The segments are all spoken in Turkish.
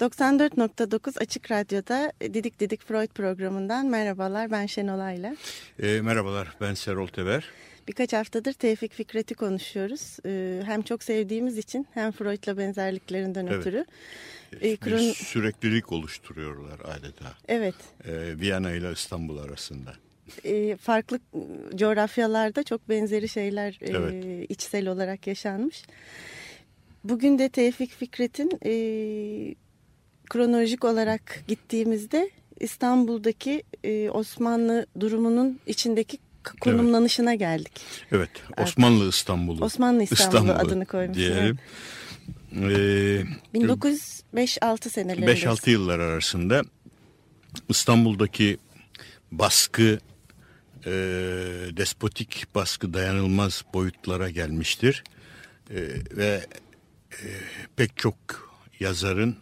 ...94.9 Açık Radyo'da Didik Didik Freud programından merhabalar. Ben Şenol Ayla. E, merhabalar, ben Serol Teber. Birkaç haftadır Tevfik Fikret'i konuşuyoruz. E, hem çok sevdiğimiz için hem Freud'la benzerliklerinden Evet. ötürü. E, Bir kron- süreklilik oluşturuyorlar adeta. Evet, E, Viyana ile İstanbul arasında. e, farklı coğrafyalarda çok benzeri şeyler e, Evet. içsel olarak yaşanmış. Bugün de Tevfik Fikret'in e, kronolojik olarak gittiğimizde İstanbul'daki e, Osmanlı durumunun içindeki konumlanışına geldik. Evet, Osmanlı İstanbul'u. Osmanlı İstanbul'u adını koymuş, Diyelim. E, 1905-6 senelerinde. 5-6 yıllar arasında İstanbul'daki baskı, e, despotik baskı dayanılmaz boyutlara gelmiştir. E, ve e, pek çok yazarın,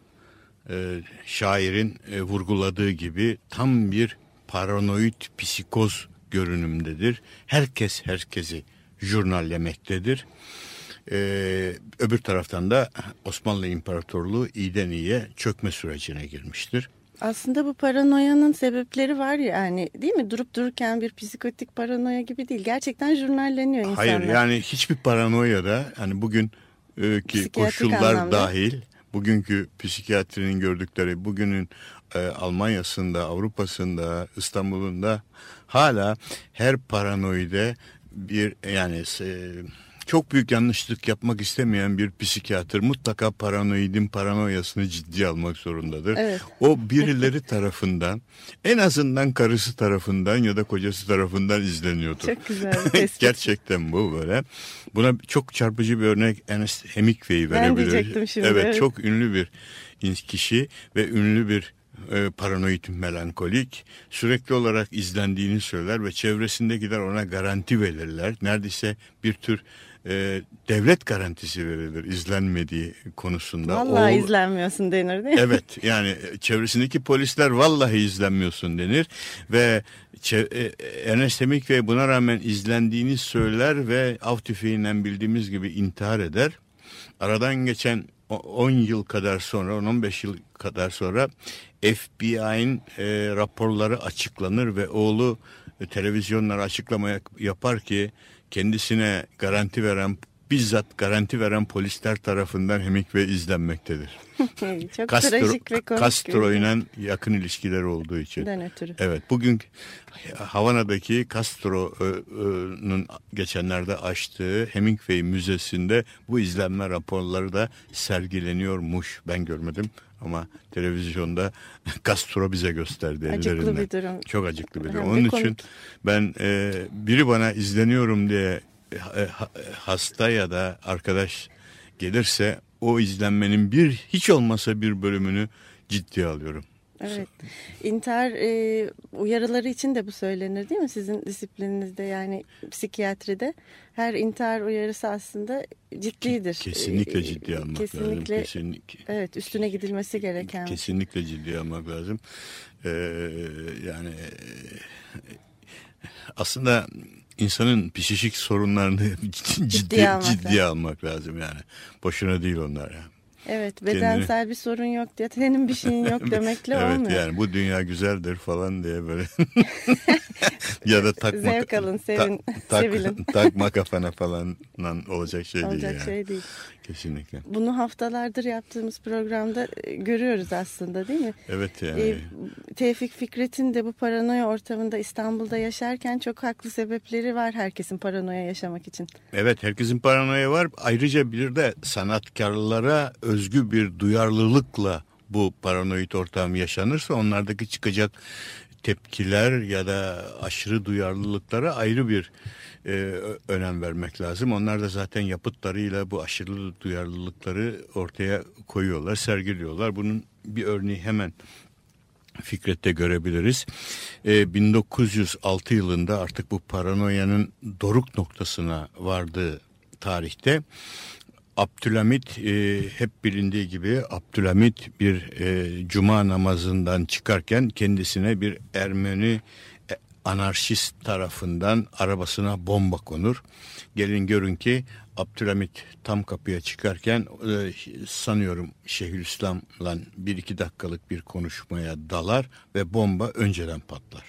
e, şairin e, vurguladığı gibi tam bir paranoid psikoz görünümdedir. Herkes herkesi jurnallemektedir. Ee, öbür taraftan da Osmanlı İmparatorluğu iyiden iyiye çökme sürecine girmiştir. Aslında bu paranoyanın sebepleri var yani değil mi? Durup dururken bir psikotik paranoya gibi değil. Gerçekten jurnalleniyor insanlar. Hayır yani hiçbir paranoya da hani bugün e, ki koşullar anlamda. dahil bugünkü psikiyatrinin gördükleri bugünün e, Almanya'sında, Avrupa'sında, İstanbul'unda hala her paranoide bir yani e, çok büyük yanlışlık yapmak istemeyen bir psikiyatr mutlaka paranoidin paranoyasını ciddiye almak zorundadır. Evet. O birileri tarafından en azından karısı tarafından ya da kocası tarafından izleniyordur. Çok güzel. Gerçekten bu böyle. Buna çok çarpıcı bir örnek Ernest Hemingway Ben verebilir. diyecektim şimdi, Evet, evet. çok ünlü bir kişi ve ünlü bir e, paranoid melankolik sürekli olarak izlendiğini söyler ve çevresindekiler ona garanti verirler. Neredeyse bir tür e, devlet garantisi verilir izlenmediği konusunda. Vallahi Oğul- izlenmiyorsun denir değil mi? Evet yani çevresindeki polisler vallahi izlenmiyorsun denir ve e, Ernest Hemingway buna rağmen izlendiğini söyler ve av tüfeğinden bildiğimiz gibi intihar eder. Aradan geçen o- 10 yıl kadar sonra 10-15 yıl kadar sonra FBI'nin e, raporları açıklanır ve oğlu e, televizyonlara açıklama yapar ki kendisine garanti veren bizzat garanti veren polisler tarafından Hemingway izlenmektedir. Çok Castro, trajik ve komik. Castro ile yakın ilişkileri olduğu için. Den ötürü. Evet bugün Havana'daki Castro'nun geçenlerde açtığı Hemingway Müzesi'nde bu izlenme raporları da sergileniyormuş. Ben görmedim ama televizyonda Castro bize gösterdi Acıklı ellerinden. bir durum. Çok acıklı bir durum. Onun için komik. ben e, biri bana izleniyorum diye e, ha- hasta ya da arkadaş gelirse o izlenmenin bir hiç olmasa bir bölümünü ciddiye alıyorum. Evet. İntihar e, uyarıları için de bu söylenir değil mi sizin disiplininizde yani psikiyatride? Her intihar uyarısı aslında ciddidir. Kesinlikle E, ciddiye almak lazım. kesinlikle, Kesinlikle. Evet üstüne gidilmesi gereken. Kesinlikle ciddiye almak lazım. Ee, yani aslında insanın psikik sorunlarını ciddi, ciddiye, almak ciddiye almak lazım yani. Boşuna değil onlar ya. Evet bedensel bir sorun yok diye senin bir şeyin yok demekle evet olmuyor. yani bu dünya güzeldir falan diye böyle ya da takma Zevk alın, sevin, sevilin. takma kafana falan olacak şey Olacak değil yani. şey değil. Kesinlikle. Bunu haftalardır yaptığımız programda e, görüyoruz aslında değil mi? Evet yani. E, Tevfik Fikret'in de bu paranoya ortamında İstanbul'da yaşarken çok haklı sebepleri var herkesin paranoya yaşamak için. Evet herkesin paranoya var. Ayrıca bir de sanatkarlara özgü bir duyarlılıkla bu paranoid ortam yaşanırsa onlardaki çıkacak tepkiler ya da aşırı duyarlılıklara ayrı bir e, önem vermek lazım. Onlar da zaten yapıtlarıyla bu aşırı duyarlılıkları ortaya koyuyorlar, sergiliyorlar. Bunun bir örneği hemen Fikret'te görebiliriz. E, 1906 yılında artık bu paranoyanın doruk noktasına vardığı tarihte Abdülhamit e, hep bilindiği gibi Abdülhamit bir e, cuma namazından çıkarken kendisine bir Ermeni e, anarşist tarafından arabasına bomba konur. Gelin görün ki Abdülhamit tam kapıya çıkarken e, sanıyorum Şeyhülislam'la bir iki dakikalık bir konuşmaya dalar ve bomba önceden patlar.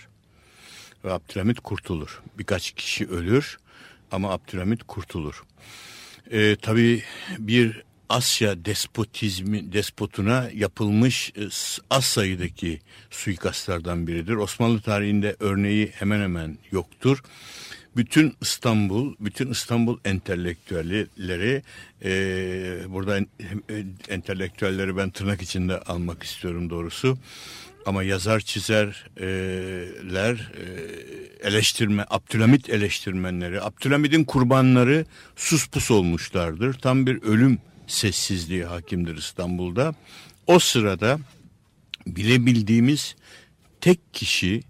Ve Abdülhamit kurtulur. Birkaç kişi ölür ama Abdülhamit kurtulur. E, tabii bir Asya despotizmi despotuna yapılmış e, az sayıdaki suikastlardan biridir. Osmanlı tarihinde örneği hemen hemen yoktur. Bütün İstanbul, bütün İstanbul entelektüelleri, e, burada e, entelektüelleri ben tırnak içinde almak istiyorum doğrusu. Ama yazar çizerler, e, eleştirme, Abdülhamit eleştirmenleri, Abdülhamit'in kurbanları sus pus olmuşlardır. Tam bir ölüm sessizliği hakimdir İstanbul'da. O sırada bilebildiğimiz tek kişi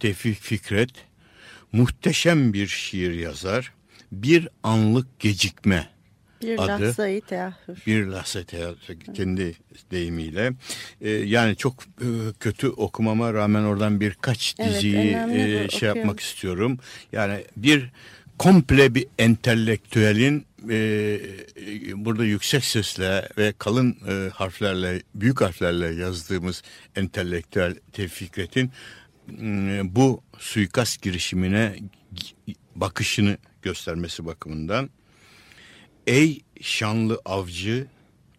Tevfik Fikret muhteşem bir şiir yazar. Bir anlık gecikme bir adı. lahzayı teahhür. Bir lahza teahhür kendi deyimiyle. Ee, yani çok e, kötü okumama rağmen oradan birkaç Evet, diziyi önemli e, şey okuyalım. yapmak istiyorum. Yani bir komple bir entelektüelin e, e, burada yüksek sesle ve kalın e, harflerle, büyük harflerle yazdığımız entelektüel Tevfikret'in bu suikast girişimine bakışını göstermesi bakımından Ey şanlı avcı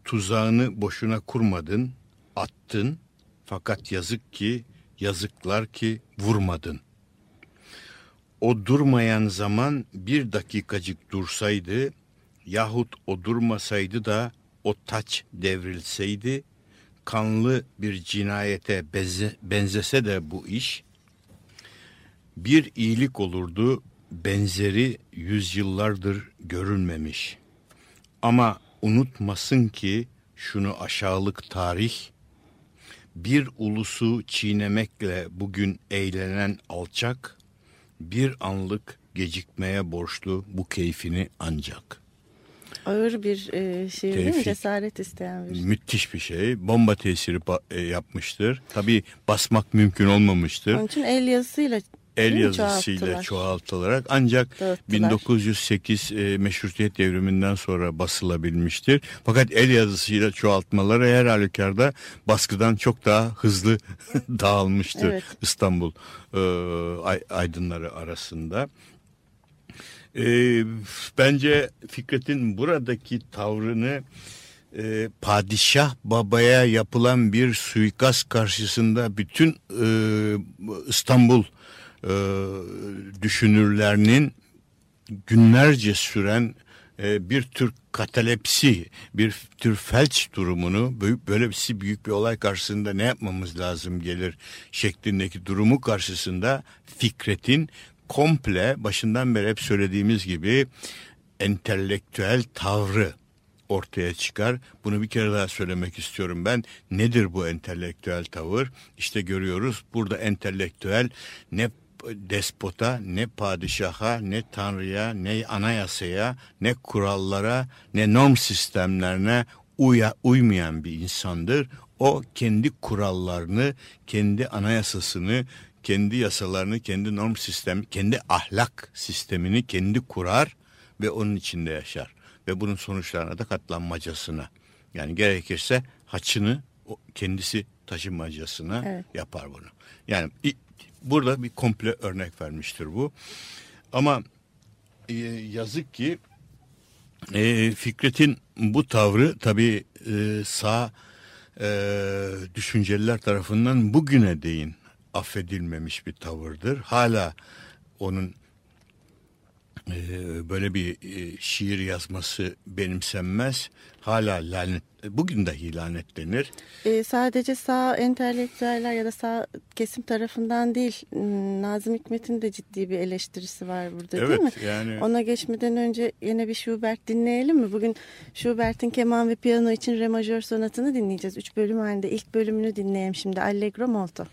tuzağını boşuna kurmadın, attın fakat yazık ki yazıklar ki vurmadın. O durmayan zaman bir dakikacık dursaydı yahut o durmasaydı da o taç devrilseydi kanlı bir cinayete benzese de bu iş bir iyilik olurdu benzeri yüzyıllardır görülmemiş. Ama unutmasın ki şunu aşağılık tarih bir ulusu çiğnemekle bugün eğlenen alçak bir anlık gecikmeye borçlu bu keyfini ancak. Ağır bir e, şiir değil mi? Tevfik. Cesaret isteyen bir. Müthiş bir şey. Bomba tesiri e, yapmıştır. Tabii basmak mümkün olmamıştır. Onun için el yazısıyla El değil yazısıyla Çoğalttılar. çoğaltılarak ancak Dağıttılar. 1908 e, meşrutiyet devriminden sonra basılabilmiştir. Fakat el yazısıyla çoğaltmaları her halükarda baskıdan çok daha hızlı dağılmıştır Evet. İstanbul e, ay- aydınları arasında. E, bence Fikret'in buradaki tavrını e, padişah babaya yapılan bir suikast karşısında bütün e, İstanbul e, düşünürlerinin günlerce süren e, bir tür katalepsi, bir tür felç durumunu büyük, böylesi büyük bir olay karşısında ne yapmamız lazım gelir şeklindeki durumu karşısında Fikret'in komple başından beri hep söylediğimiz gibi entelektüel tavrı ortaya çıkar. Bunu bir kere daha söylemek istiyorum ben. Nedir bu entelektüel tavır? İşte görüyoruz burada entelektüel ne despota, ne padişaha, ne tanrıya, ne anayasaya, ne kurallara, ne norm sistemlerine uya, uymayan bir insandır. O kendi kurallarını, kendi anayasasını, kendi yasalarını, kendi norm sistemi, kendi ahlak sistemini kendi kurar ve onun içinde yaşar. Ve bunun sonuçlarına da katlanmacasına. Yani gerekirse haçını kendisi taşımacasına Evet. yapar bunu. Yani burada bir komple örnek vermiştir bu. Ama e, yazık ki e, Fikret'in bu tavrı tabii e, sağ e, düşünceliler tarafından bugüne değin affedilmemiş bir tavırdır. Hala onun böyle bir e, şiir yazması benimsenmez. Hala lanet, bugün dahi lanetlenir. E, sadece sağ entelektüeller ya da sağ kesim tarafından değil, Nazım Hikmet'in de ciddi bir eleştirisi var burada evet, değil mi? Yani... Ona geçmeden önce yine bir Schubert dinleyelim mi? Bugün Schubert'in keman ve piyano için re majör sonatını dinleyeceğiz. Üç bölüm halinde ilk bölümünü dinleyelim şimdi. Allegro molto.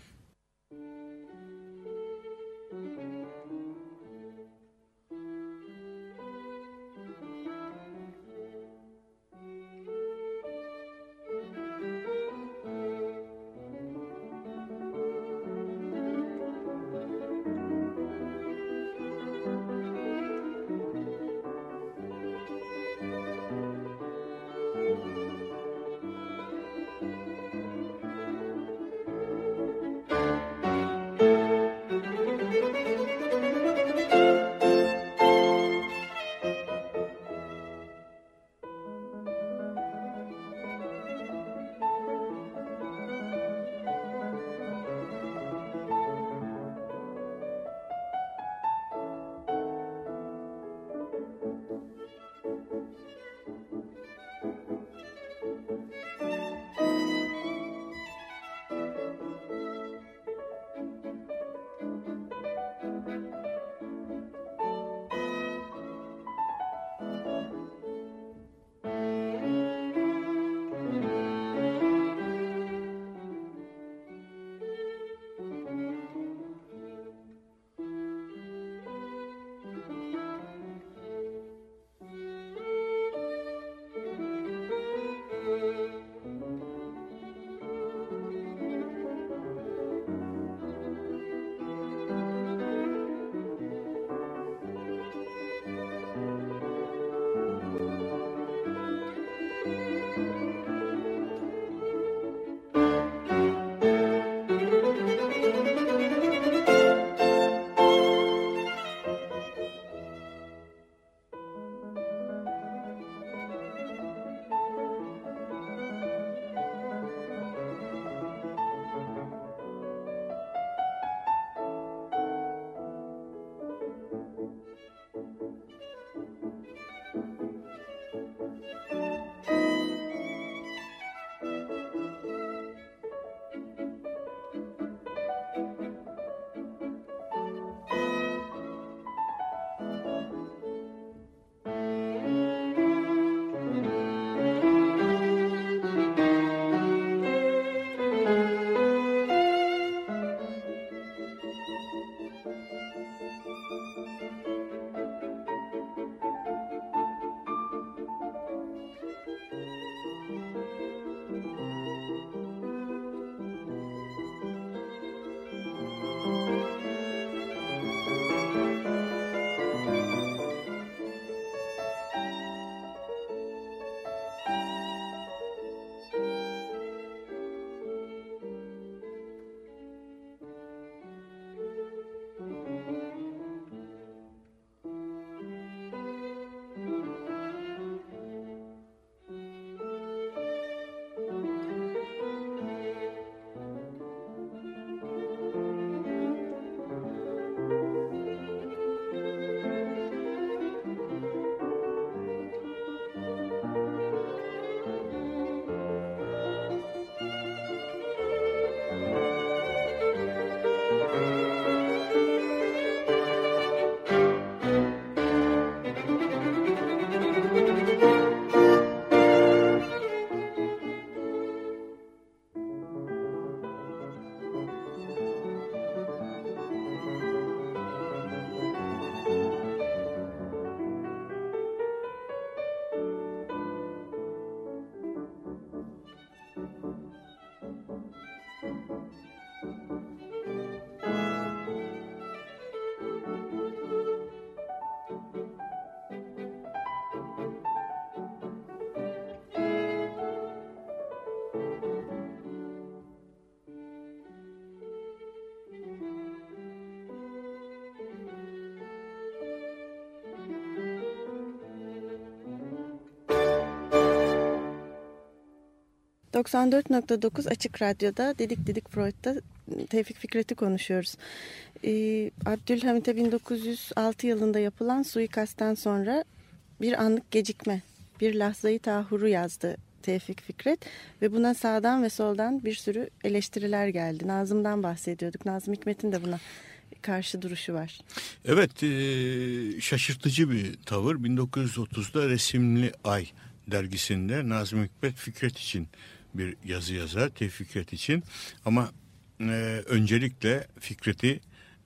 94.9 Açık Radyo'da Dedik Dedik Freud'da Tevfik Fikret'i konuşuyoruz. Ee, Abdülhamit'e 1906 yılında yapılan suikastten sonra bir anlık gecikme, bir lahzayı tahuru yazdı Tevfik Fikret ve buna sağdan ve soldan bir sürü eleştiriler geldi. Nazım'dan bahsediyorduk. Nazım Hikmet'in de buna karşı duruşu var. Evet e, şaşırtıcı bir tavır. 1930'da Resimli Ay dergisinde Nazım Hikmet Fikret için bir yazı yazar. Tevfik Fikret için ama e, öncelikle Fikret'i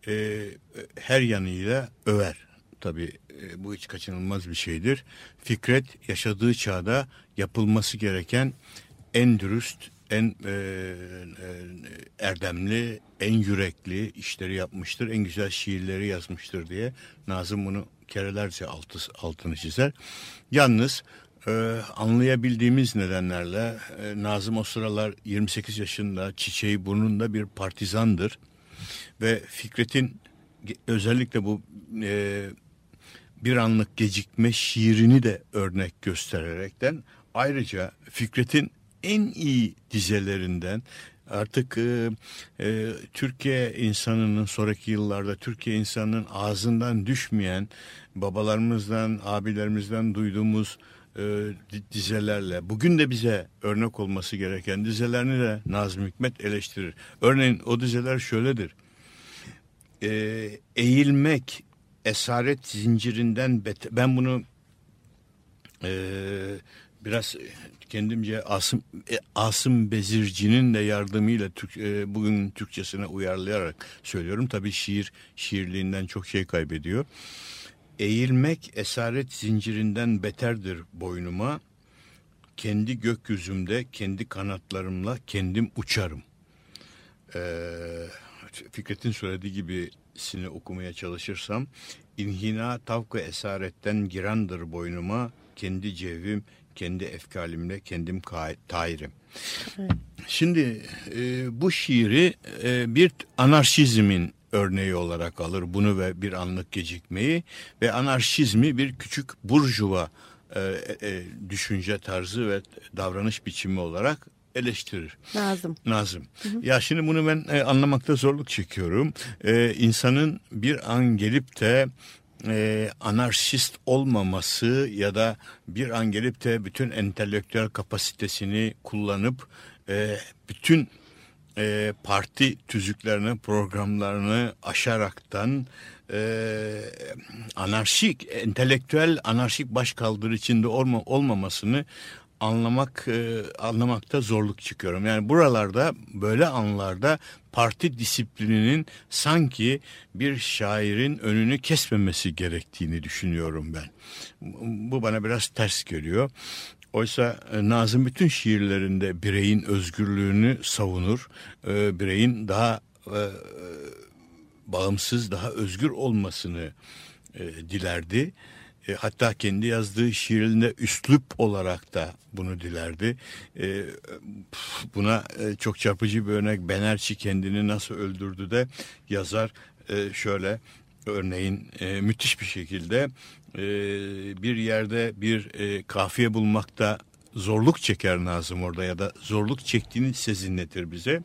e, her yanıyla över. Tabii e, bu hiç kaçınılmaz bir şeydir. Fikret yaşadığı çağda yapılması gereken en dürüst, en e, e, erdemli, en yürekli işleri yapmıştır. En güzel şiirleri yazmıştır diye Nazım bunu kerelerce altı, altını çizer. Yalnız e, anlayabildiğimiz nedenlerle e, Nazım o sıralar 28 yaşında çiçeği burnunda bir partizandır. Ve Fikret'in özellikle bu e, bir anlık gecikme şiirini de örnek göstererekten ayrıca Fikret'in en iyi dizelerinden artık e, e, Türkiye insanının sonraki yıllarda Türkiye insanının ağzından düşmeyen babalarımızdan abilerimizden duyduğumuz dizelerle bugün de bize örnek olması gereken dizelerini de Nazım Hikmet eleştirir. Örneğin o dizeler şöyledir. E, eğilmek esaret zincirinden beter. Ben bunu e, biraz kendimce Asım, e, Asım Bezirci'nin de yardımıyla Türk, e, bugün Türkçesine uyarlayarak söylüyorum. Tabii şiir şiirliğinden çok şey kaybediyor. Eğilmek esaret zincirinden beterdir boynuma. Kendi gökyüzümde, kendi kanatlarımla kendim uçarım. Ee, Fikret'in söylediği gibisini okumaya çalışırsam, inhina tavkı esaretten girandır boynuma, kendi cevim, kendi efkalimle kendim tairim. Evet. Şimdi e, bu şiiri e, bir anarşizmin örneği olarak alır bunu ve bir anlık gecikmeyi ve anarşizmi bir küçük burjuva e, e, düşünce tarzı ve davranış biçimi olarak eleştirir. Nazım. Nazım. Hı hı. Ya şimdi bunu ben e, anlamakta zorluk çekiyorum. E, insanın bir an gelip de e, anarşist olmaması ya da bir an gelip de bütün entelektüel kapasitesini kullanıp e, bütün e, parti tüzüklerini, programlarını aşaraktan e, anarşik, entelektüel anarşik başkaldırı içinde olma, olmamasını anlamak e, anlamakta zorluk çıkıyorum. Yani buralarda böyle anlarda parti disiplininin sanki bir şairin önünü kesmemesi gerektiğini düşünüyorum ben. Bu bana biraz ters geliyor. Oysa e, Nazım bütün şiirlerinde bireyin özgürlüğünü savunur. E, bireyin daha e, bağımsız, daha özgür olmasını dilerdi. hatta kendi yazdığı şiirinde üslup olarak da bunu dilerdi. buna çok çarpıcı bir örnek Benerçi kendini nasıl öldürdü de yazar şöyle örneğin müthiş bir şekilde e, bir yerde bir e, kafiye bulmakta zorluk çeker Nazım orada ya da zorluk çektiğini sezinletir bize.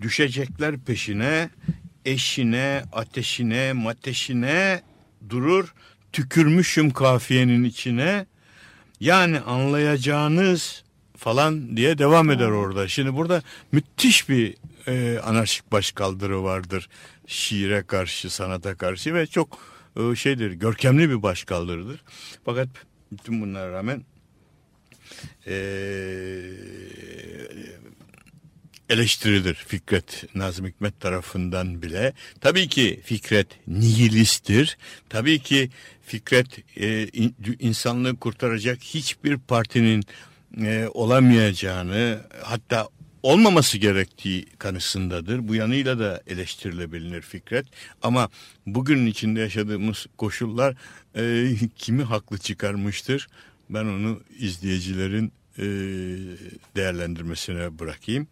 Düşecekler peşine, eşine, ateşine, mateşine durur. Tükürmüşüm kafiyenin içine. Yani anlayacağınız falan diye devam eder orada. Şimdi burada müthiş bir e, anarşik başkaldırı vardır şiire karşı, sanata karşı ve çok e, şeydir, görkemli bir başkaldırıdır. Fakat bütün bunlara rağmen e, eleştirilir Fikret Nazım Hikmet tarafından bile. Tabii ki Fikret nihilisttir. Tabii ki Fikret e, insanlığı kurtaracak hiçbir partinin e, olamayacağını hatta olmaması gerektiği kanısındadır. Bu yanıyla da eleştirilebilir Fikret. Ama bugünün içinde yaşadığımız koşullar e, kimi haklı çıkarmıştır? Ben onu izleyicilerin e, değerlendirmesine bırakayım.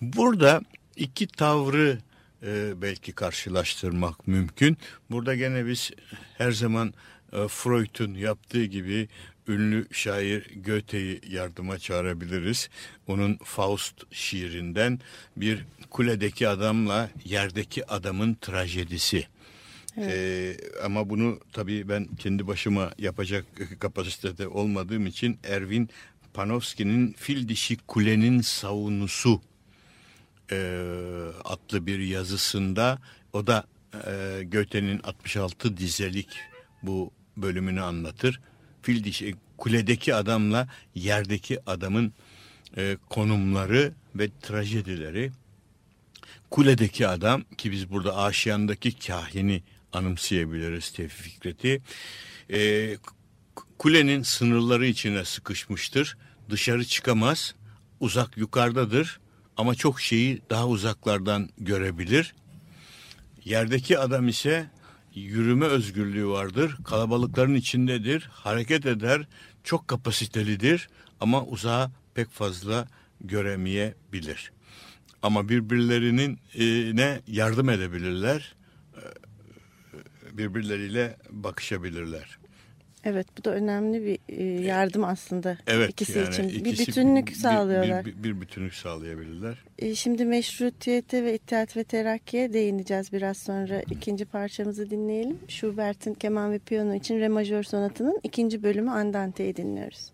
Burada iki tavrı e, belki karşılaştırmak mümkün. Burada gene biz her zaman e, Freud'un yaptığı gibi ünlü şair Goethe'yi yardıma çağırabiliriz. Onun Faust şiirinden bir kuledeki adamla yerdeki adamın trajedisi. Ee, ama bunu tabii ben kendi başıma yapacak kapasitede olmadığım için Erwin Panofsky'nin Fil Dişi Kulenin Savunusu e, adlı bir yazısında o da e, Goethe'nin 66 dizelik bu bölümünü anlatır. Fil dişi kuledeki adamla yerdeki adamın e, konumları ve trajedileri. Kuledeki adam ki biz burada Aşiyan'daki kahini anımsayabiliriz Tevfik Fikret'i. E, kulenin sınırları içine sıkışmıştır. Dışarı çıkamaz. Uzak yukarıdadır ama çok şeyi daha uzaklardan görebilir. Yerdeki adam ise yürüme özgürlüğü vardır. Kalabalıkların içindedir. Hareket eder. Çok kapasitelidir ama uzağa pek fazla göremeyebilir. Ama birbirlerinin e, ne yardım edebilirler. e, Birbirleriyle bakışabilirler. Evet bu da önemli bir e, yardım aslında Evet ikisi yani için. bir ikisi bütünlük bir- sağlıyorlar. Bir, bir, bir bütünlük sağlayabilirler. E, Şimdi meşrutiyete ve İttihat ve Terakki'ye değineceğiz biraz sonra. ikinci parçamızı dinleyelim. Schubert'in keman ve piyano için re majör sonatının ikinci bölümü Andante'yi dinliyoruz.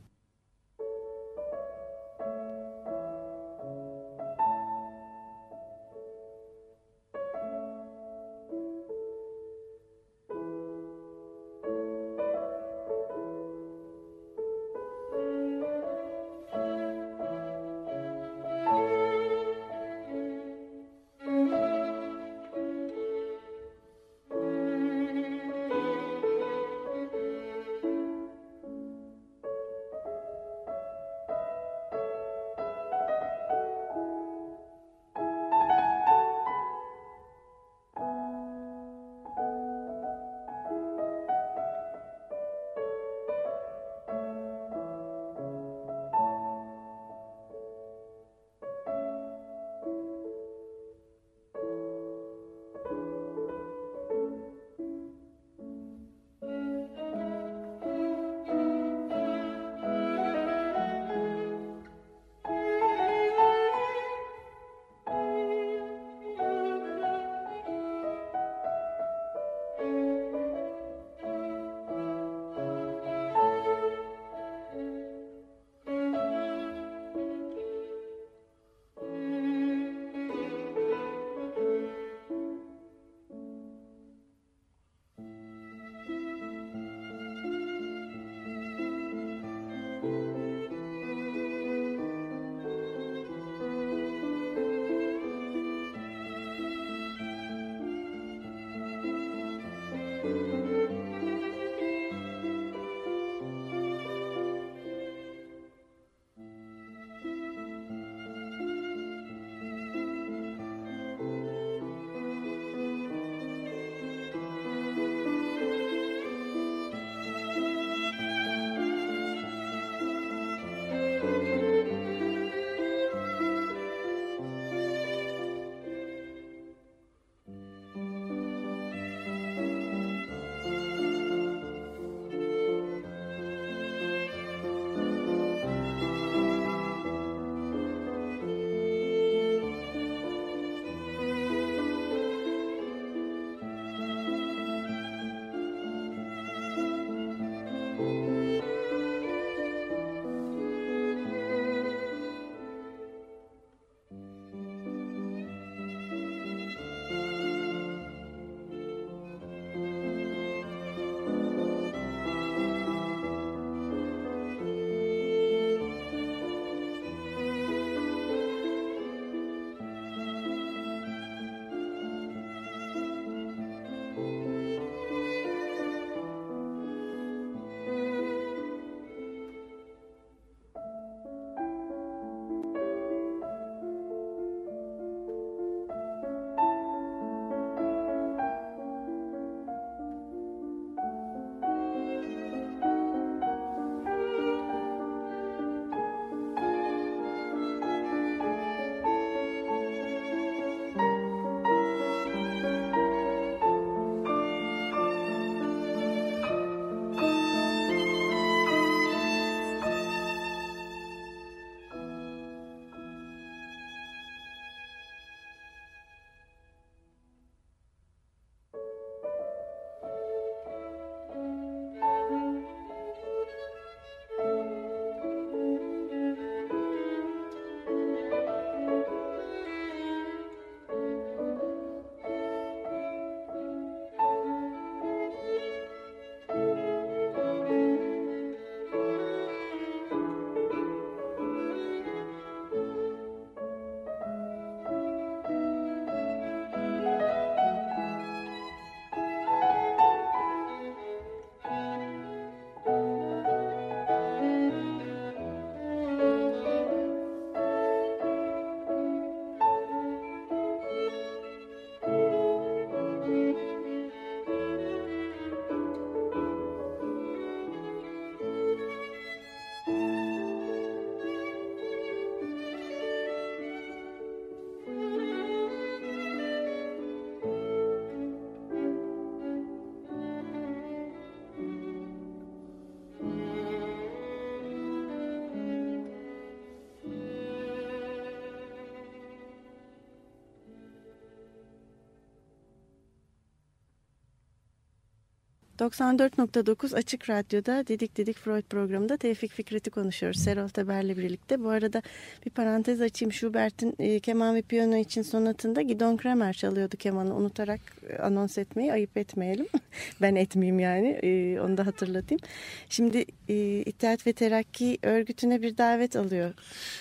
94.9 Açık Radyo'da Dedik Dedik Freud programında Tevfik Fikret'i konuşuyoruz. Serol Teber'le birlikte. Bu arada bir parantez açayım. Schubert'in e, keman ve piyano için sonatında Gidon Kramer çalıyordu kemanı. Unutarak e, anons etmeyi ayıp etmeyelim. ben etmeyeyim yani. E, onu da hatırlatayım. Şimdi e, İttihat ve Terakki örgütüne bir davet alıyor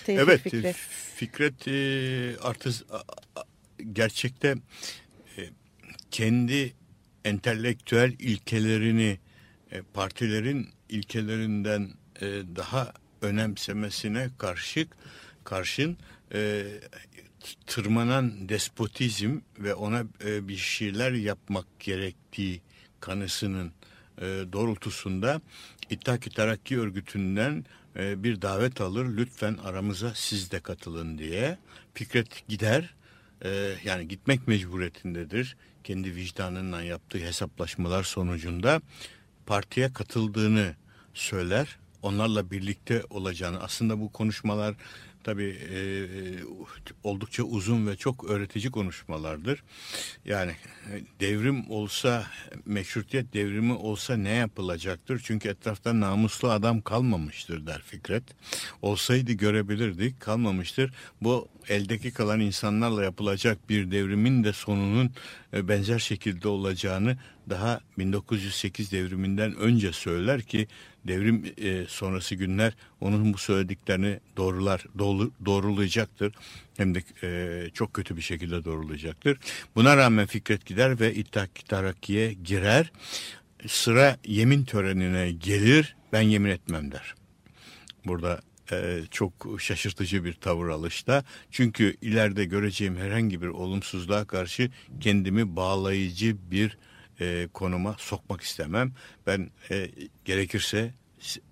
Tevfik evet, Fikret. Fikret e, artık gerçekte e, kendi entelektüel ilkelerini e, partilerin ilkelerinden e, daha önemsemesine karşı karşın e, tırmanan despotizm ve ona e, bir şeyler yapmak gerektiği kanısının e, doğrultusunda İttihat Terakki Örgütü'nden e, bir davet alır. Lütfen aramıza siz de katılın diye. Fikret gider. E, yani gitmek mecburiyetindedir kendi vicdanından yaptığı hesaplaşmalar sonucunda partiye katıldığını söyler. Onlarla birlikte olacağını aslında bu konuşmalar tabii e, oldukça uzun ve çok öğretici konuşmalardır. Yani e, devrim olsa, meşrutiyet devrimi olsa ne yapılacaktır? Çünkü etrafta namuslu adam kalmamıştır der Fikret. Olsaydı görebilirdik, kalmamıştır. Bu eldeki kalan insanlarla yapılacak bir devrimin de sonunun e, benzer şekilde olacağını daha 1908 devriminden önce söyler ki devrim e, sonrası günler onun bu söylediklerini doğrular doğru, doğrulayacaktır. Hem de e, çok kötü bir şekilde doğrulayacaktır. Buna rağmen Fikret gider ve İttihat Terakki'ye girer. Sıra yemin törenine gelir ben yemin etmem der. Burada e, çok şaşırtıcı bir tavır alışta. Çünkü ileride göreceğim herhangi bir olumsuzluğa karşı kendimi bağlayıcı bir e, konuma sokmak istemem. Ben e, gerekirse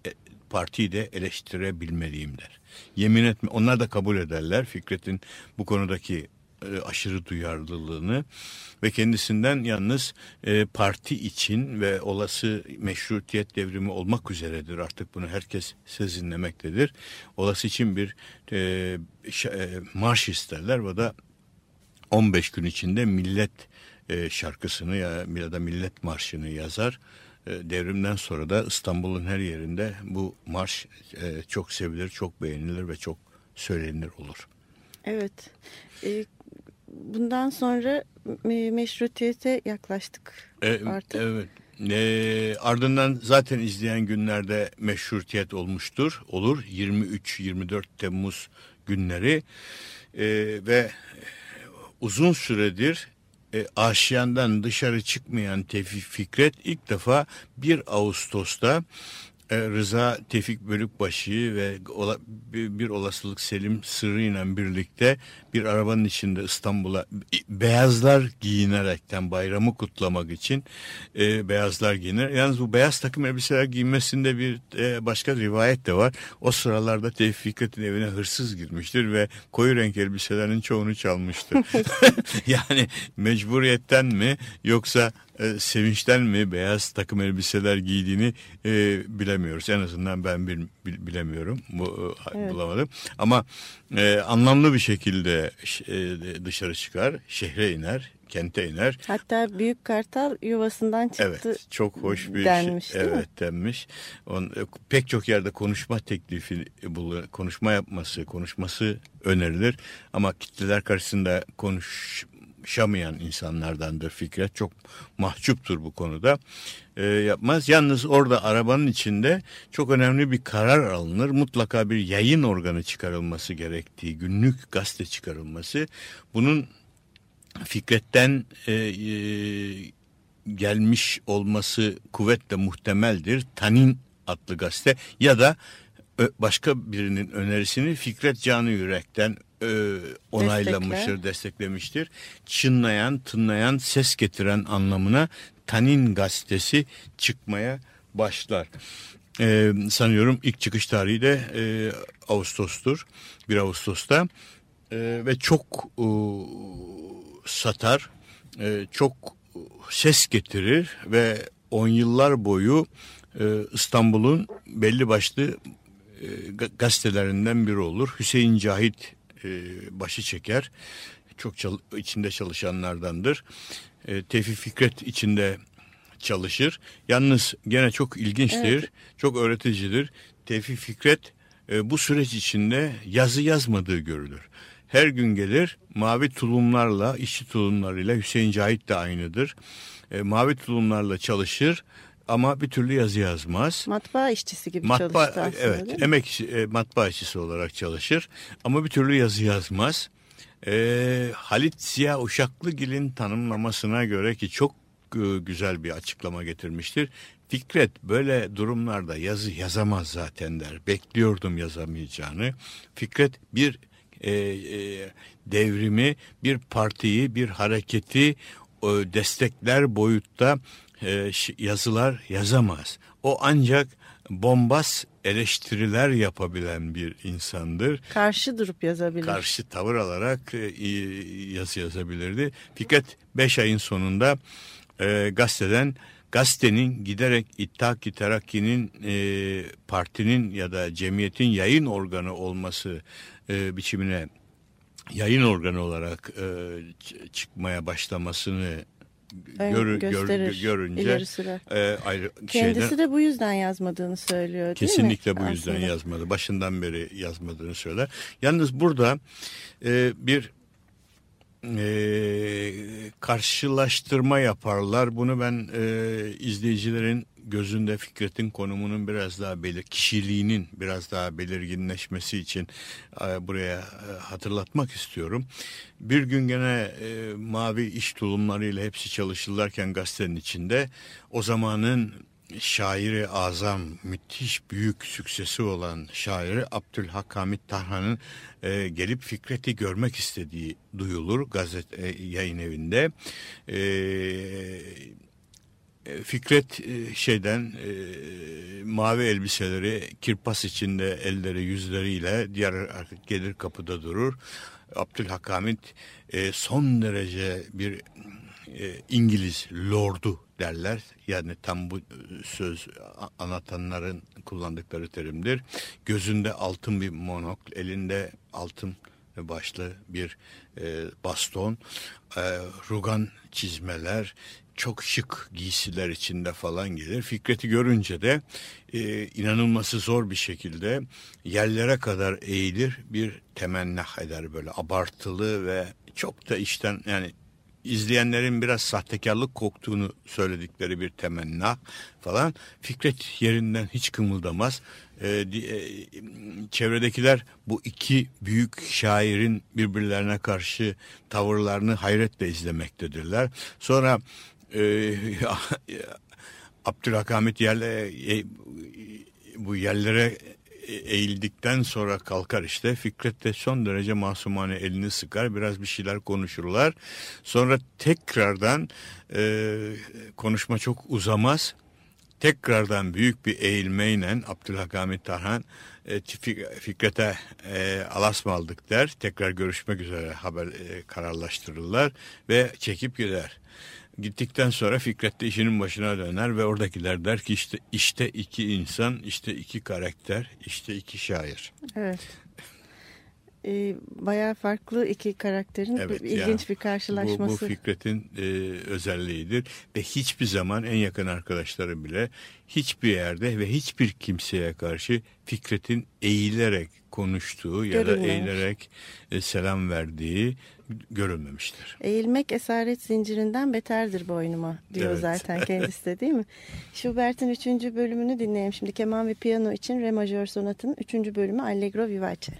e, partiyi de eleştirebilmeliyim der. Yemin etme onlar da kabul ederler Fikret'in bu konudaki e, aşırı duyarlılığını ve kendisinden yalnız e, parti için ve olası meşrutiyet devrimi olmak üzeredir. Artık bunu herkes sezinlemektedir. Olası için bir e, e, marş isterler. ve da 15 gün içinde millet e, şarkısını ya, ya da millet marşını yazar. E, devrimden sonra da İstanbul'un her yerinde bu marş e, çok sevilir, çok beğenilir ve çok söylenir olur. Evet. Bundan sonra meşrutiyete yaklaştık e, artık. Evet. E, ardından zaten izleyen günlerde meşrutiyet olmuştur. Olur 23-24 Temmuz günleri e, ve uzun süredir e, aşiyandan dışarı çıkmayan Tevfik Fikret ilk defa 1 Ağustos'ta Rıza Tevfik Bölükbaşı ve bir olasılık Selim Sırrı ile birlikte bir arabanın içinde İstanbul'a beyazlar giyinerekten bayramı kutlamak için e, beyazlar giyiner. Yalnız bu beyaz takım elbiseler giyinmesinde bir e, başka rivayet de var. O sıralarda Tevfik Fikret'in evine hırsız girmiştir ve koyu renk elbiselerin çoğunu çalmıştır. yani mecburiyetten mi yoksa e, sevinçten mi beyaz takım elbiseler giydiğini e, bilemiyoruz. En azından ben bil, bil, bilemiyorum. Bu, e, evet. Bulamadım. Ama e, anlamlı bir şekilde e, dışarı çıkar, şehre iner, kente iner. Hatta Büyük Kartal yuvasından çıktı. Evet, çok hoş bir denmiş, şey. Evet, denmiş. On, e, pek çok yerde konuşma teklifi, konuşma yapması, konuşması önerilir. Ama kitleler karşısında konuş yaşamayan insanlardandır Fikret. Çok mahcuptur bu konuda. E, yapmaz. Yalnız orada arabanın içinde çok önemli bir karar alınır. Mutlaka bir yayın organı çıkarılması gerektiği, günlük gazete çıkarılması. Bunun Fikret'ten e, e, gelmiş olması kuvvetle muhtemeldir. Tanin adlı gazete ya da başka birinin önerisini Fikret Canı Yürek'ten e, onaylamıştır, Destekle. desteklemiştir. Çınlayan, tınlayan, ses getiren anlamına Tanin gazetesi çıkmaya başlar. E, sanıyorum ilk çıkış tarihi de e, Ağustos'tur. 1 Ağustos'ta. E, ve çok e, satar, e, çok ses getirir ve on yıllar boyu e, İstanbul'un belli başlı e, gazetelerinden biri olur. Hüseyin Cahit e, başı çeker. Çok çal içinde çalışanlardandır. E, Tevfik Fikret içinde çalışır. Yalnız gene çok ilginçtir, Evet. çok öğreticidir. Tevfik Fikret e, bu süreç içinde yazı yazmadığı görülür. Her gün gelir mavi tulumlarla, işçi tulumlarıyla Hüseyin Cahit de aynıdır. E, mavi tulumlarla çalışır ama bir türlü yazı yazmaz. Matbaa işçisi gibi Matbaa çalıştı aslında evet emek e, matbaa işçisi olarak çalışır ama bir türlü yazı yazmaz. E, Halit Ziya Uşaklıgil'in tanımlamasına göre ki çok e, güzel bir açıklama getirmiştir. Fikret böyle durumlarda yazı yazamaz zaten der. Bekliyordum yazamayacağını. Fikret bir e, e, devrimi, bir partiyi, bir hareketi e, destekler boyutta e, yazılar yazamaz. O ancak bombas eleştiriler yapabilen bir insandır. Karşı durup yazabilir. Karşı tavır alarak e, yazı yazabilirdi. Fikret 5 ayın sonunda e, gazeteden gazetenin giderek İttihat-ı Terakki'nin e, partinin ya da cemiyetin yayın organı olması e, biçimine yayın organı olarak e, çıkmaya başlamasını Ön- gör, gör- gösterir, görünce e, ayrı Kendisi şeyden de bu yüzden yazmadığını söylüyor değil mi? kesinlikle bu yüzden Aslında. yazmadı. Başından beri yazmadığını söyler. Yalnız burada e, bir e, karşılaştırma yaparlar. Bunu ben e, izleyicilerin gözünde Fikret'in konumunun biraz daha belir, kişiliğinin biraz daha belirginleşmesi için e, buraya e, hatırlatmak istiyorum. Bir gün gene e, mavi iş tulumlarıyla hepsi çalışırlarken gazetenin içinde o zamanın şairi azam, müthiş büyük süksesi olan şairi Abdülhak Hamit Tarhan'ın e, gelip Fikret'i görmek istediği duyulur gazete e, yayın evinde. E, Fikret e, şeyden e, mavi elbiseleri kirpas içinde elleri yüzleriyle diğer gelir kapıda durur. Abdülhak Hamit e, son derece bir e, İngiliz lordu derler. Yani tam bu e, söz anlatanların kullandıkları terimdir. Gözünde altın bir monokl, elinde altın başlı bir e, baston, e, rugan çizmeler, çok şık giysiler içinde falan gelir. Fikret'i görünce de e, inanılması zor bir şekilde yerlere kadar eğilir bir temennah eder böyle abartılı ve çok da işten yani izleyenlerin biraz sahtekarlık koktuğunu söyledikleri bir temenna falan. Fikret yerinden hiç kımıldamaz. Di- e, çevredekiler bu iki büyük şairin birbirlerine karşı tavırlarını hayretle izlemektedirler. Sonra e, Abdülhakamit yerle e, bu yerlere eğildikten sonra kalkar işte. Fikret de son derece masumane elini sıkar. Biraz bir şeyler konuşurlar. Sonra tekrardan e, konuşma çok uzamaz. Tekrardan büyük bir eğilmeyle Abdülhakamit Tarhan e, Fik- Fikret'e e, alas mı aldık der. Tekrar görüşmek üzere haber e, kararlaştırırlar ve çekip gider. Gittikten sonra Fikret de işinin başına döner ve oradakiler der ki işte işte iki insan, işte iki karakter, işte iki şair. Evet. Ee, bayağı farklı iki karakterin Evet, bir- ilginç ya. bir Bu, karşılaşması. bu Fikret'in e, özelliğidir ve hiçbir zaman en yakın arkadaşları bile hiçbir yerde ve hiçbir kimseye karşı Fikret'in eğilerek konuştuğu ya da eğilerek e, selam verdiği görülmemiştir. Eğilmek esaret zincirinden beterdir boynuma diyor Evet. zaten kendisi de değil mi? Schubert'in 3. bölümünü dinleyelim şimdi. Keman ve piyano için Re majör sonatının 3. bölümü Allegro Vivace.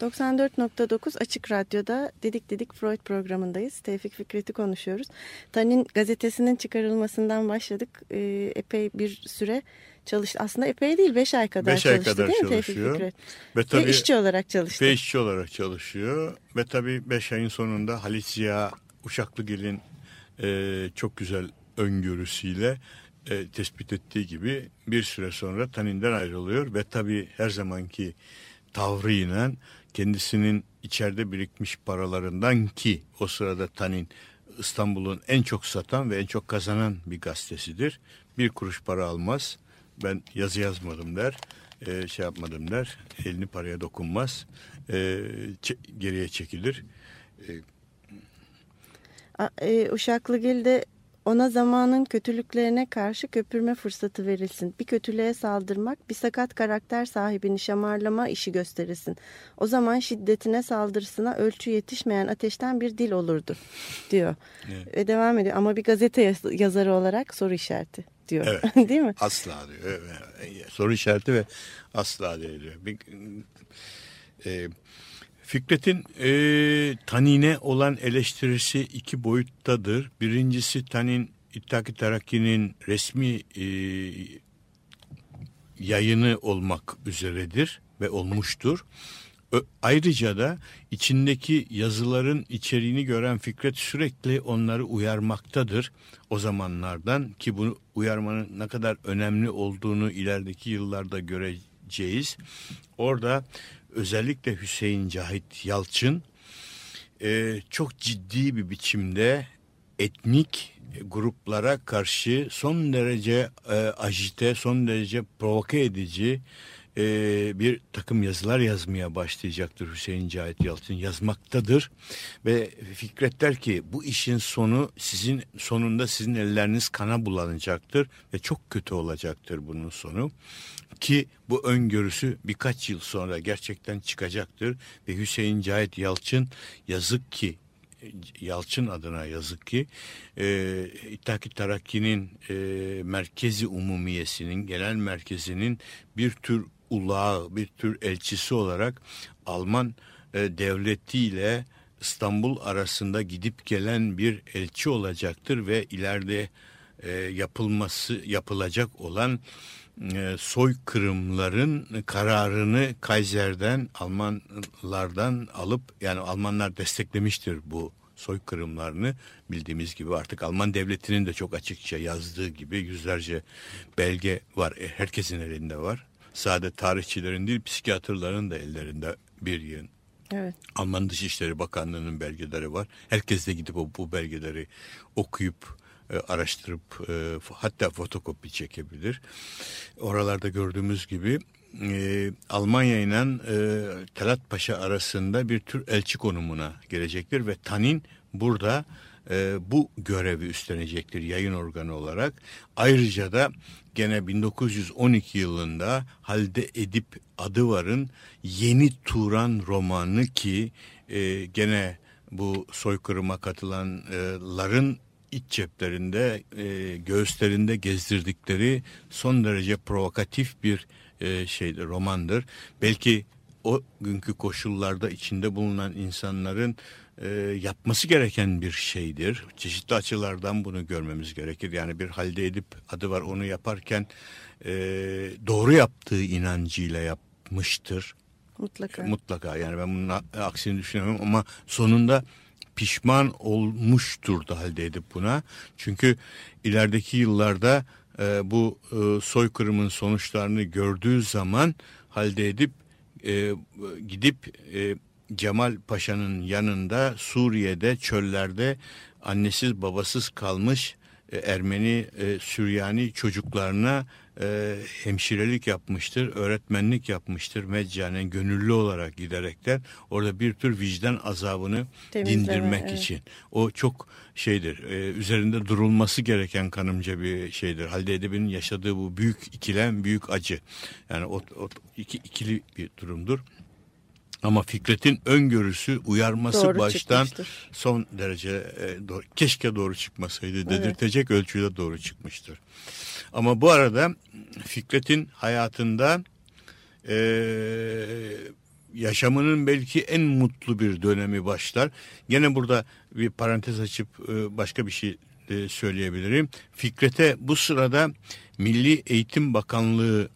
94.9 Açık Radyo'da Dedik Dedik Freud programındayız. Tevfik Fikret'i konuşuyoruz. Tanin gazetesinin çıkarılmasından başladık. Ee, epey bir süre çalıştı. Aslında epey değil 5 ay kadar Beş ay çalıştı kadar değil mi Tevfik çalışıyor. Fikret? Ve tabii Ve işçi olarak çalıştı. ve işçi olarak çalışıyor. Ve tabii 5 ayın sonunda Halit Ziya Uşaklıgil'in e, çok güzel öngörüsüyle e, tespit ettiği gibi bir süre sonra Tanin'den ayrılıyor. Ve tabii her zamanki tavrıyla kendisinin içeride birikmiş paralarından ki o sırada Tanin İstanbul'un en çok satan ve en çok kazanan bir gazetesidir. Bir kuruş para almaz. Ben yazı yazmadım der. e, şey yapmadım der. Elini paraya dokunmaz. E, geriye çekilir. A- E, Uşaklıgil'de ona zamanın kötülüklerine karşı köpürme fırsatı verilsin. Bir kötülüğe saldırmak, bir sakat karakter sahibini şamarlama işi gösterilsin. O zaman şiddetine saldırısına ölçü yetişmeyen ateşten bir dil olurdu diyor. Evet. Ve devam ediyor ama bir gazete yaz- yazarı olarak soru işareti diyor. Evet. Değil mi? Asla diyor. Evet. Soru işareti ve asla diyor. Bir, e, Fikret'in e, Tanin'e olan eleştirisi iki boyuttadır. Birincisi Tanin İttihat-ı Terakki'nin resmi e, yayını olmak üzeredir ve olmuştur. Ö- Ayrıca da içindeki yazıların içeriğini gören Fikret sürekli onları uyarmaktadır o zamanlardan ki bu uyarmanın ne kadar önemli olduğunu ilerideki yıllarda göreceğiz. Orada özellikle Hüseyin Cahit Yalçın e, çok ciddi bir biçimde etnik gruplara karşı son derece e, ajite, son derece provoke edici e, bir takım yazılar yazmaya başlayacaktır Hüseyin Cahit Yalçın. Yazmaktadır. Ve Fikret der ki bu işin sonu sizin sonunda sizin elleriniz kana bulanacaktır ve çok kötü olacaktır bunun sonu. Ki bu öngörüsü birkaç yıl sonra gerçekten çıkacaktır. Ve Hüseyin Cahit Yalçın yazık ki Yalçın adına yazık ki e, İttihat-ı Terakki'nin e, merkezi umumiyesinin genel merkezinin bir tür ulağı bir tür elçisi olarak Alman e, devletiyle İstanbul arasında gidip gelen bir elçi olacaktır ve ileride e, yapılması yapılacak olan e, soykırımların kararını Kaiser'den Almanlardan alıp yani Almanlar desteklemiştir bu soykırımlarını bildiğimiz gibi artık Alman devletinin de çok açıkça yazdığı gibi yüzlerce belge var. E, herkesin elinde var. Sadece tarihçilerin değil psikiyatrların da ellerinde bir yığın. Evet. Alman Dışişleri Bakanlığı'nın belgeleri var. Herkes de gidip o, bu belgeleri okuyup e, araştırıp e, hatta fotokopi çekebilir. Oralarda gördüğümüz gibi e, Almanya ile e, Talat Paşa arasında bir tür elçi konumuna gelecektir ve Tanin burada e, bu görevi üstlenecektir yayın organı olarak. Ayrıca da gene 1912 yılında Halde Edip Adıvar'ın Yeni Turan romanı ki e, gene bu soykırıma katılanların iç ceplerinde, e, göğüslerinde gezdirdikleri son derece provokatif bir e, şeydir, romandır. Belki o günkü koşullarda içinde bulunan insanların e, yapması gereken bir şeydir. Çeşitli açılardan bunu görmemiz gerekir. Yani bir halde edip adı var onu yaparken e, doğru yaptığı inancıyla yapmıştır. Mutlaka. Mutlaka yani ben bunun aksini düşünüyorum ama sonunda pişman olmuştur da halde edip buna. Çünkü ilerideki yıllarda e, bu e, soykırımın sonuçlarını gördüğü zaman halde edip e, gidip e, Cemal Paşa'nın yanında Suriye'de çöllerde annesiz babasız kalmış e, Ermeni e, Süryani çocuklarına e, hemşirelik yapmıştır, öğretmenlik yapmıştır meccanen gönüllü olarak giderekten orada bir tür vicdan azabını Temizleme, dindirmek evet. için. O çok şeydir, e, üzerinde durulması gereken kanımca bir şeydir. Halide Edip'in yaşadığı bu büyük ikilem, büyük acı. Yani o, o iki, ikili bir durumdur. Ama Fikret'in öngörüsü, uyarması Doğru baştan çıkmıştır. son derece e, doğru, keşke doğru çıkmasaydı dedirtecek ölçüde doğru çıkmıştır. Ama bu arada Fikret'in hayatında e, yaşamının belki en mutlu bir dönemi başlar. Gene burada bir parantez açıp e, başka bir şey e, söyleyebilirim. Fikret'e bu sırada Milli Eğitim Bakanlığı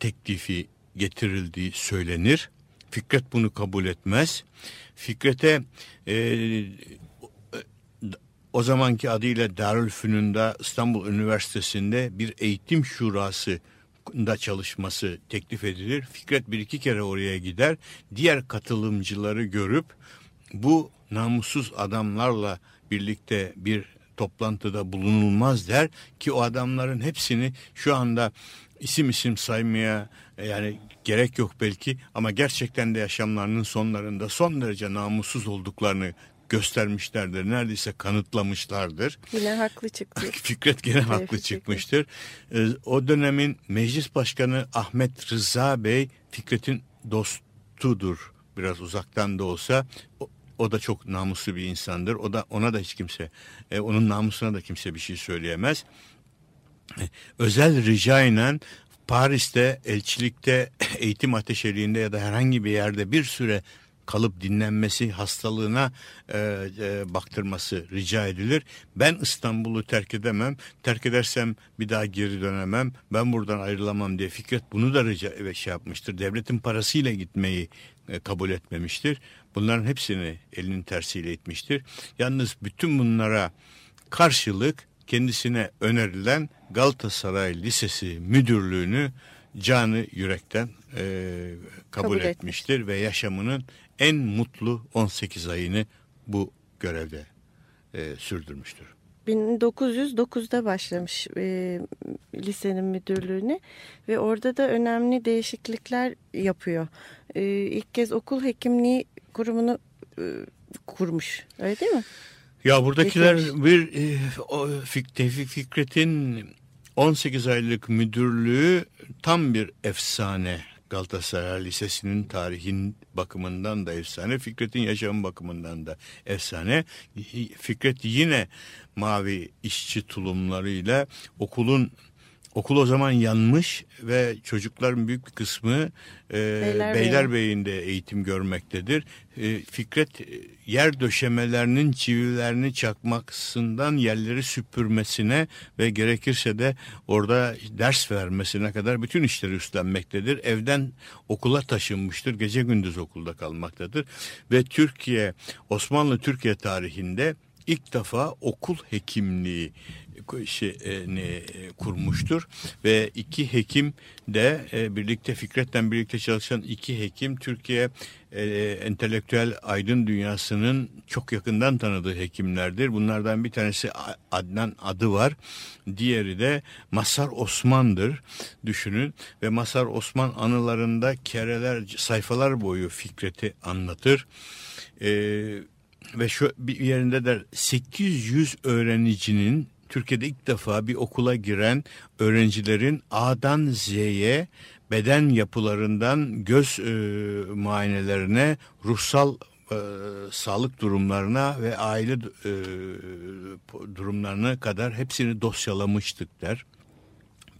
teklifi getirildiği söylenir. Fikret bunu kabul etmez. Fikret'e e, o zamanki adıyla Darülfünun'da İstanbul Üniversitesi'nde bir eğitim şurası da çalışması teklif edilir. Fikret bir iki kere oraya gider. Diğer katılımcıları görüp bu namussuz adamlarla birlikte bir toplantıda bulunulmaz der ki o adamların hepsini şu anda isim isim saymaya yani gerek yok belki ama gerçekten de yaşamlarının sonlarında son derece namussuz olduklarını göstermişlerdir. Neredeyse kanıtlamışlardır. Yine haklı çıktı. Fikret gene haklı Fikret. çıkmıştır. Ee, o dönemin meclis başkanı Ahmet Rıza Bey Fikret'in dostudur. Biraz uzaktan da olsa o, da çok namuslu bir insandır. O da ona da hiç kimse e, onun namusuna da kimse bir şey söyleyemez. E, özel ricayla Paris'te elçilikte eğitim ateşeliğinde ya da herhangi bir yerde bir süre kalıp dinlenmesi hastalığına e, e, baktırması rica edilir. Ben İstanbul'u terk edemem. Terk edersem bir daha geri dönemem. Ben buradan ayrılamam diye Fikret bunu da rica ve şey yapmıştır. Devletin parasıyla gitmeyi e, kabul etmemiştir. Bunların hepsini elinin tersiyle etmiştir. Yalnız bütün bunlara karşılık kendisine önerilen Galatasaray Lisesi müdürlüğünü canı yürekten e, kabul, Kabul etmiştir ve yaşamının en mutlu 18 ayını bu görevde e, sürdürmüştür. 1909'da başlamış e, lisenin müdürlüğüne ve orada da önemli değişiklikler yapıyor. E, ilk kez okul hekimliği kurumunu e, kurmuş. Öyle değil mi? Ya buradakiler Getirmiş. bir e, Tevfik Fikret'in 18 aylık müdürlüğü tam bir efsane. Galatasaray Lisesi'nin tarihin bakımından da efsane, Fikret'in yaşam bakımından da efsane. Fikret yine mavi işçi tulumlarıyla okulun Okul o zaman yanmış ve çocukların büyük bir kısmı e, Beylerbeyi. Beylerbeyi'nde eğitim görmektedir. E, Fikret e, yer döşemelerinin çivilerini çakmasından yerleri süpürmesine ve gerekirse de orada ders vermesine kadar bütün işleri üstlenmektedir. Evden okula taşınmıştır. Gece gündüz okulda kalmaktadır. Ve Türkiye, Osmanlı Türkiye tarihinde ilk defa okul hekimliği şeyini e, kurmuştur ve iki hekim de e, birlikte Fikret'le birlikte çalışan iki hekim Türkiye e, entelektüel aydın dünyasının çok yakından tanıdığı hekimlerdir. Bunlardan bir tanesi Adnan adı var. Diğeri de Masar Osman'dır. Düşünün ve Masar Osman anılarında kereler sayfalar boyu Fikret'i anlatır. Eee ve şu bir yerinde de 800 öğrencinin Türkiye'de ilk defa bir okula giren öğrencilerin A'dan Z'ye beden yapılarından göz e, muayenelerine, ruhsal e, sağlık durumlarına ve aile e, durumlarına kadar hepsini dosyalamıştık der.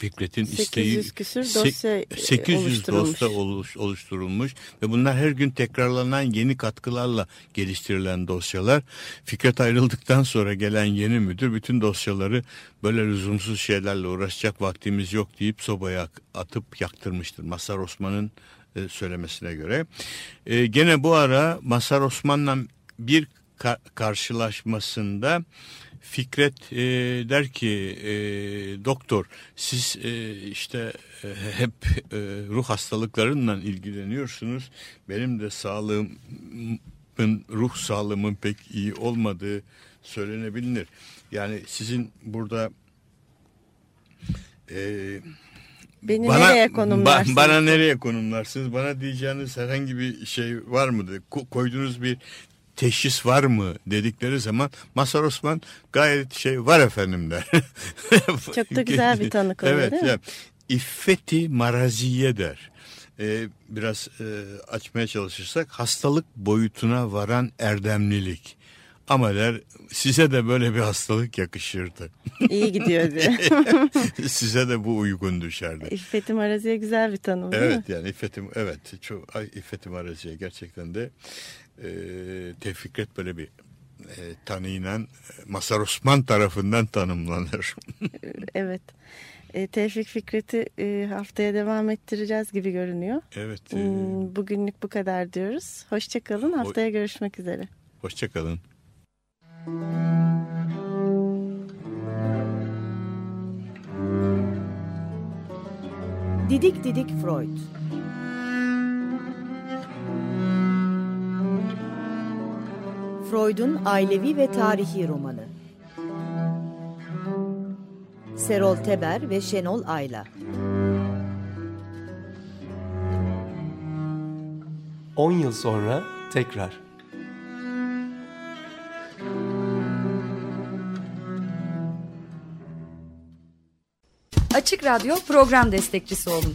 Fikret'in 800 isteği küsür dosya e, 800 oluşturulmuş. dosya oluş, oluşturulmuş ve bunlar her gün tekrarlanan yeni katkılarla geliştirilen dosyalar. Fikret ayrıldıktan sonra gelen yeni müdür bütün dosyaları böyle lüzumsuz şeylerle uğraşacak vaktimiz yok deyip sobaya atıp yaktırmıştır. Masar Osman'ın e, söylemesine göre. E, gene bu ara Masar Osman'la bir ka- karşılaşmasında Fikret e, der ki e, doktor siz e, işte e, hep e, ruh hastalıklarından ilgileniyorsunuz. Benim de sağlığımın ruh sağlığımın pek iyi olmadığı söylenebilir. Yani sizin burada e, Beni nereye konumlarsınız? ba- bana nereye konumlarsınız? Bana diyeceğiniz herhangi bir şey var mı? Ko- koyduğunuz bir teşhis var mı dedikleri zaman Masar Osman gayet şey var efendim der. Çok da güzel bir tanık oluyor evet, değil mi? yani, İffeti maraziye der. Ee, biraz e, açmaya çalışırsak hastalık boyutuna varan erdemlilik. Ama der size de böyle bir hastalık yakışırdı. İyi gidiyor diye. size de bu uygun düşerdi. İffeti Marazi'ye güzel bir tanım değil mi? Evet yani İffet'im evet çok İffet'im Arazi'ye gerçekten de e, Tevfik Fikret böyle bir e, tanıyla Masar Osman tarafından tanımlanır. Evet. E, Tevfik Fikret'i e, haftaya devam ettireceğiz gibi görünüyor. evet. E, Hmm, Bugünlük bu kadar diyoruz. Hoşçakalın. Haftaya görüşmek üzere. Hoşçakalın. Didik Didik Freud Freud'un ailevi ve tarihi romanı Serol Teber ve Şenol Ayla 10 yıl sonra tekrar. Açık Radyo program destekçisi olun.